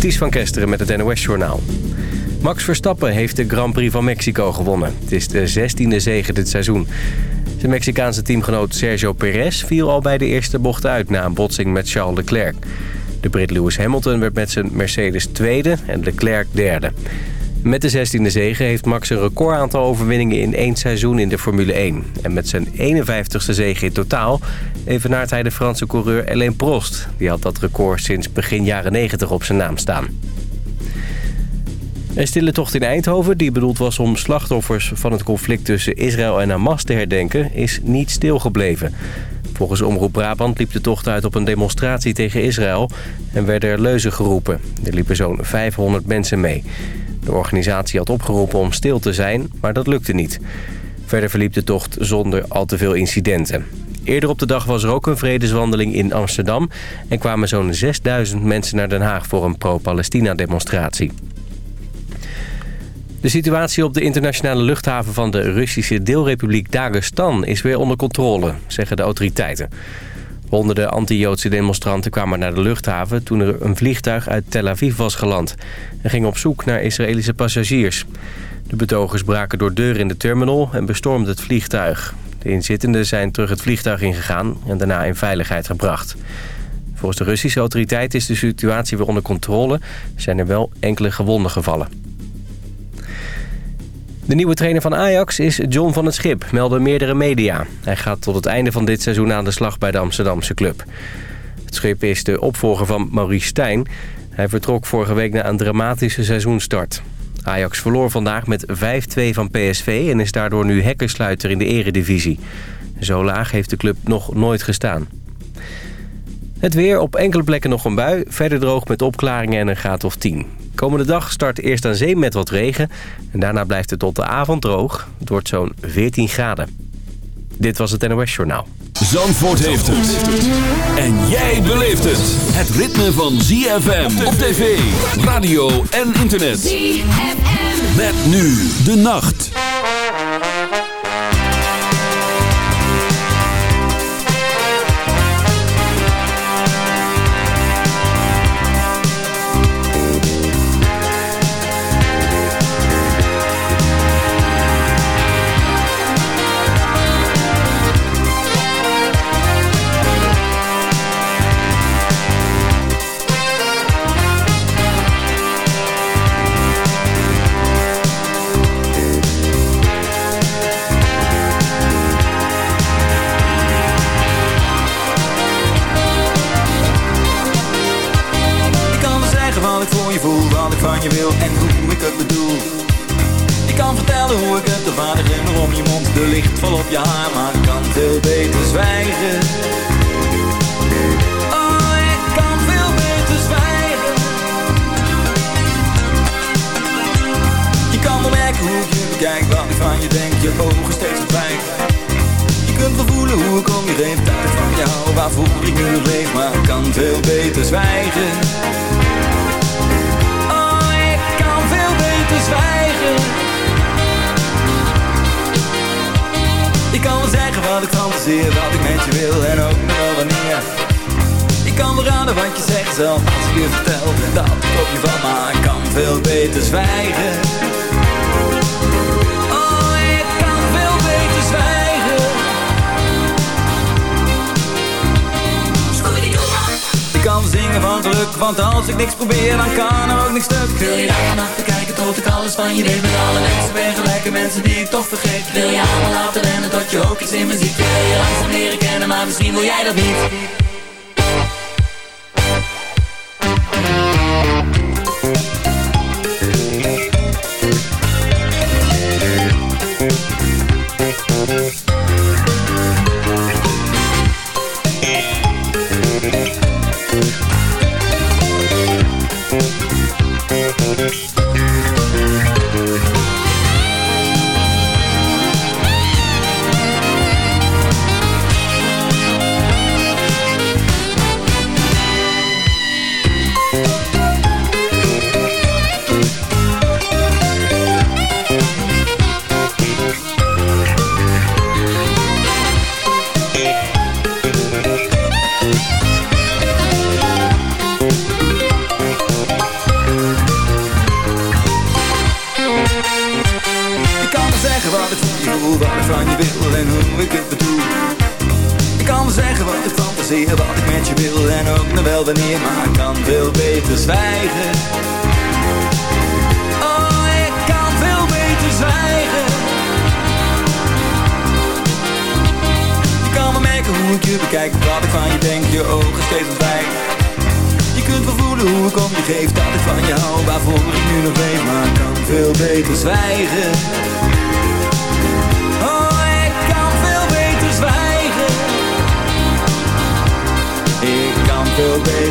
Ties van Kesteren met het NOS-journaal. Max Verstappen heeft de Grand Prix van Mexico gewonnen. Het is de 16e zege dit seizoen. Zijn Mexicaanse teamgenoot Sergio Perez viel al bij de eerste bocht uit... na een botsing met Charles Leclerc. De Brit Lewis Hamilton werd met zijn Mercedes tweede en Leclerc derde. Met de 16e zege heeft Max een recordaantal overwinningen in één seizoen in de Formule 1. En met zijn 51ste zege in totaal evenaart hij de Franse coureur Alain Prost. Die had dat record sinds begin jaren 90 op zijn naam staan. Een stille tocht in Eindhoven, die bedoeld was om slachtoffers van het conflict tussen Israël en Hamas te herdenken, is niet stilgebleven. Volgens Omroep Brabant liep de tocht uit op een demonstratie tegen Israël en werden er leuzen geroepen. Er liepen zo'n 500 mensen mee. De organisatie had opgeroepen om stil te zijn, maar dat lukte niet. Verder verliep de tocht zonder al te veel incidenten. Eerder op de dag was er ook een vredeswandeling in Amsterdam... en kwamen zo'n 6000 mensen naar Den Haag voor een pro-Palestina-demonstratie. De situatie op de internationale luchthaven van de Russische deelrepubliek Dagestan is weer onder controle, zeggen de autoriteiten. Honderden anti-Joodse demonstranten kwamen naar de luchthaven toen er een vliegtuig uit Tel Aviv was geland en gingen op zoek naar Israëlische passagiers. De betogers braken door deuren in de terminal en bestormden het vliegtuig. De inzittenden zijn terug het vliegtuig ingegaan en daarna in veiligheid gebracht. Volgens de Russische autoriteit is de situatie weer onder controle. Zijn er wel enkele gewonden gevallen. De nieuwe trainer van Ajax is John van het Schip, melden meerdere media. Hij gaat tot het einde van dit seizoen aan de slag bij de Amsterdamse club. Het Schip is de opvolger van Maurice Stijn. Hij vertrok vorige week na een dramatische seizoenstart. Ajax verloor vandaag met 5-2 van PSV en is daardoor nu hekkensluiter in de eredivisie. Zo laag heeft de club nog nooit gestaan. Het weer, op enkele plekken nog een bui. Verder droog met opklaringen en een graad of 10. Komende dag start eerst aan zee met wat regen. En daarna blijft het tot de avond droog. Het wordt zo'n 14 graden. Dit was het NOS Journaal. Zandvoort heeft het. En jij beleeft het. Het ritme van ZFM op tv, radio en internet. ZFM. Met nu de nacht. Je vertel dat ik op je van Maar ik kan veel beter zwijgen. Oh, ik kan veel beter zwijgen. Ik kan zingen van geluk Want als ik niks probeer dan kan er ook niks stuk. Wil je daar te kijken tot ik alles van je weet Met alle mensen. Ben gelijke mensen die ik toch vergeet? Wil je allemaal laten rennen tot je ook iets in me ziet? Wil je langzaam leren kennen maar misschien wil jij dat niet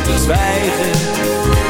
beter zwijgen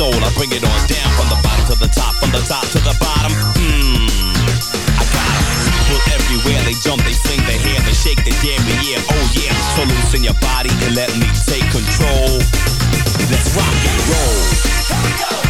soul. I bring it on down from the bottom to the top, from the top to the bottom. Mmm, I got 'em. People everywhere, they jump, they sing, they hear, they shake, they dare, yeah, oh yeah. So loosen your body and let me take control. Let's rock and roll. Whether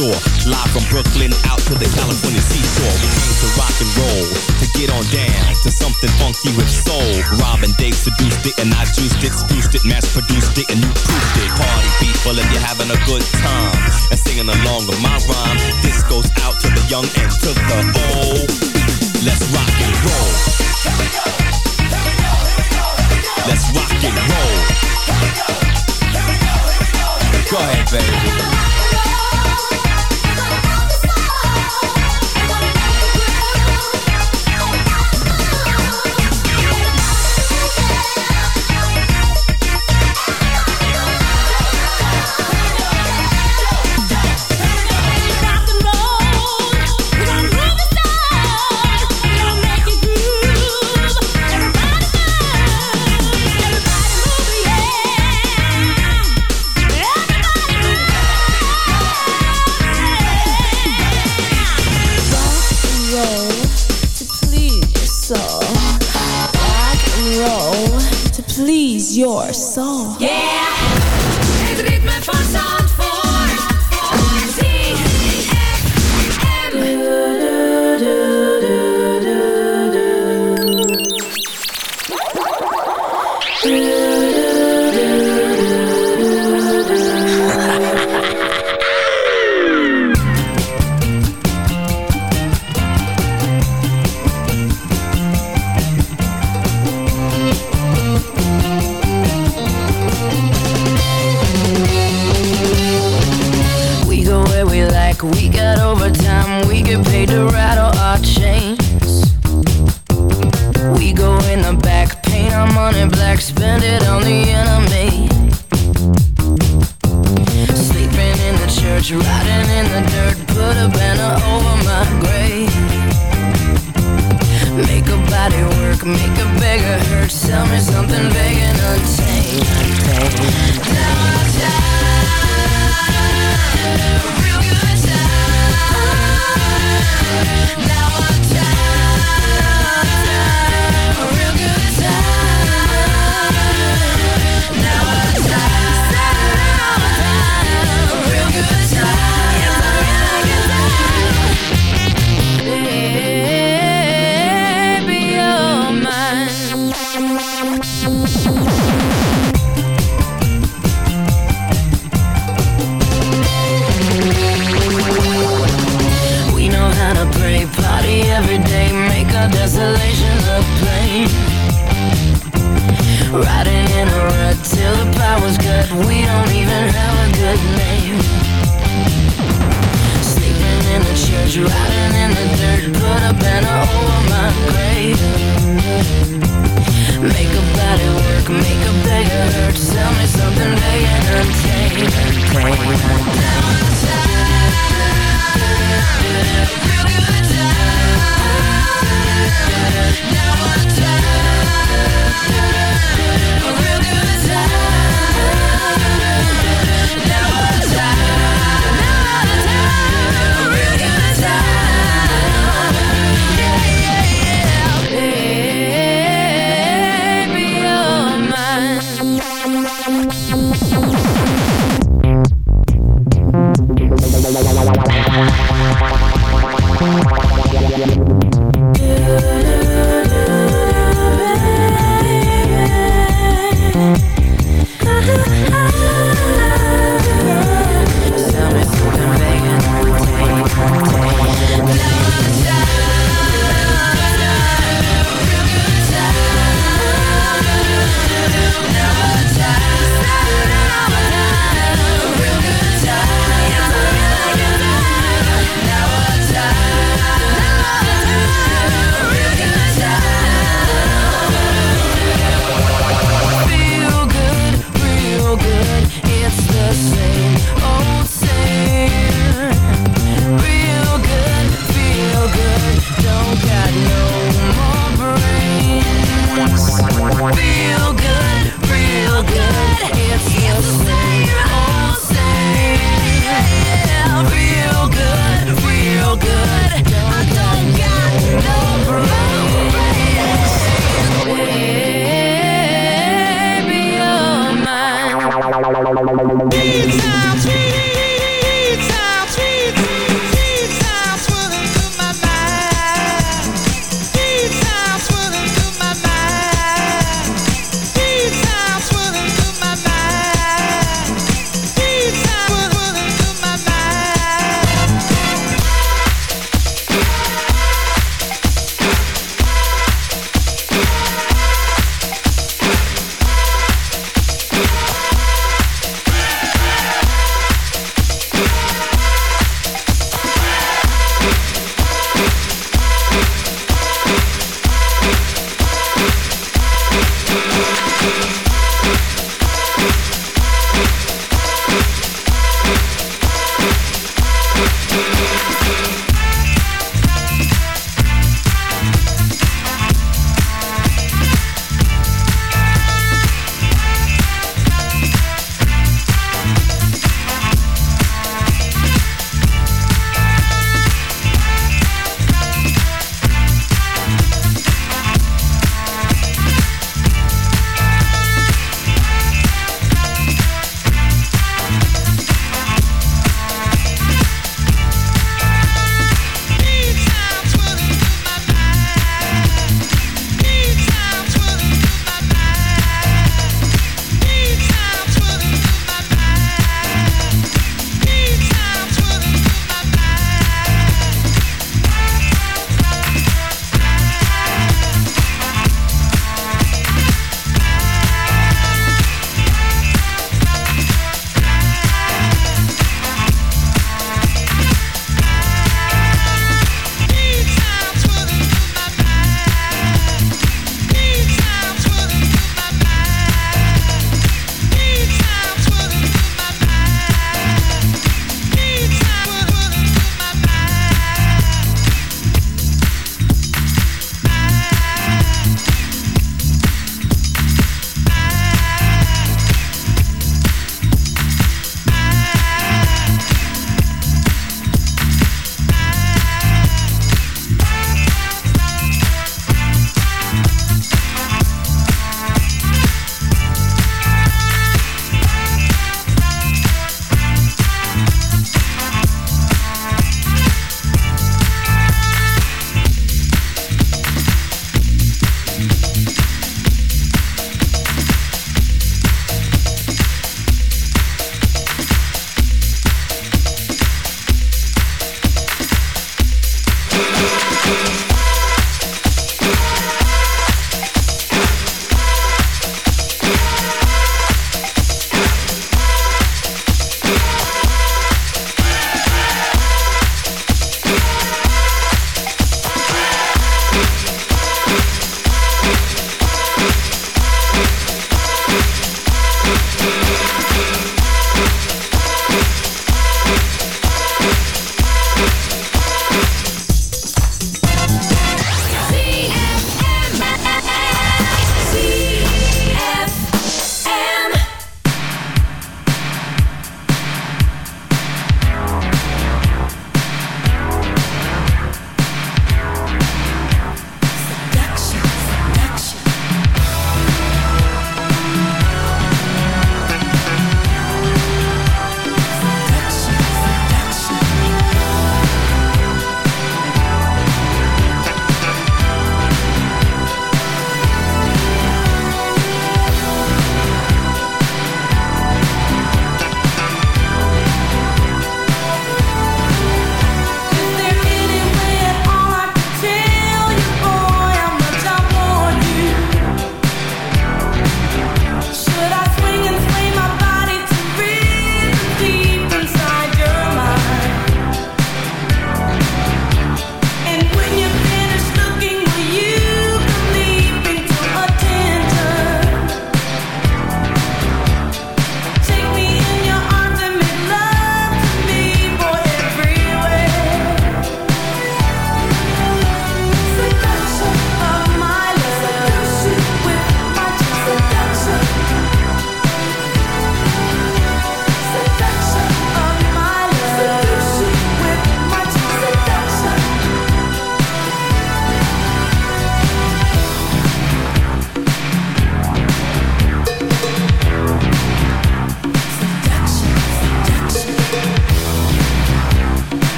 Sore. Live from Brooklyn out to the California seashore. We came to rock and roll, to get on down to something funky with soul. Robin Dave seduced it and I juiced it, spruced it, mass produced it, and you proofed it. Party people if you're having a good time and singing along with my rhyme. This goes out to the young and to the play, play, play.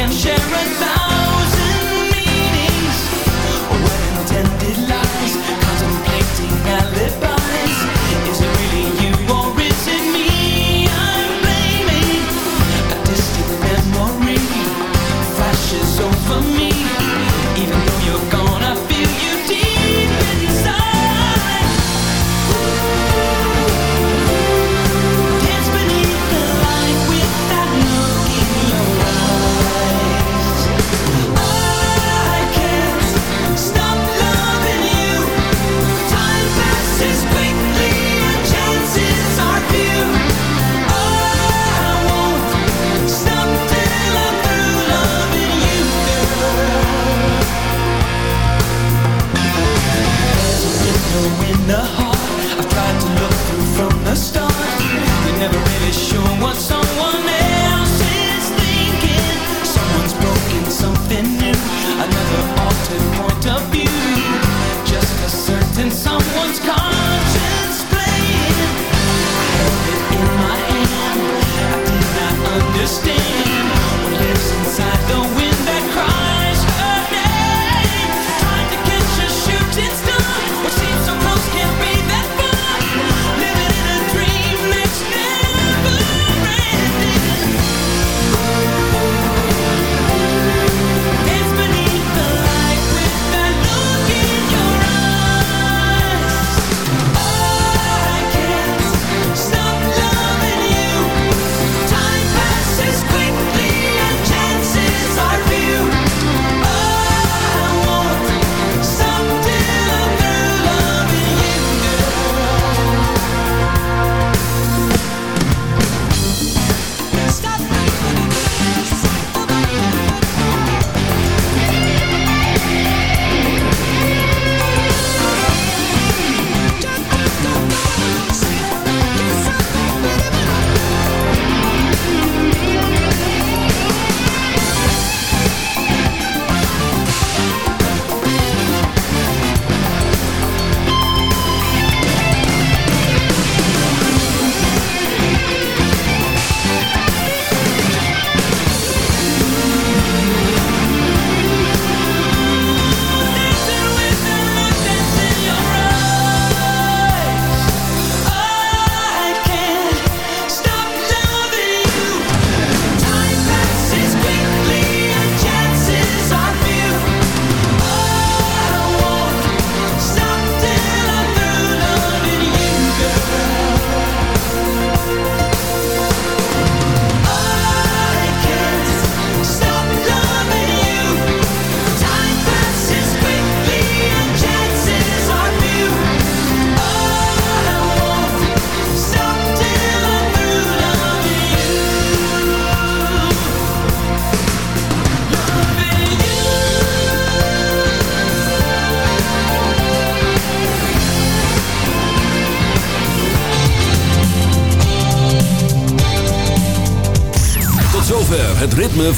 can share a thousand.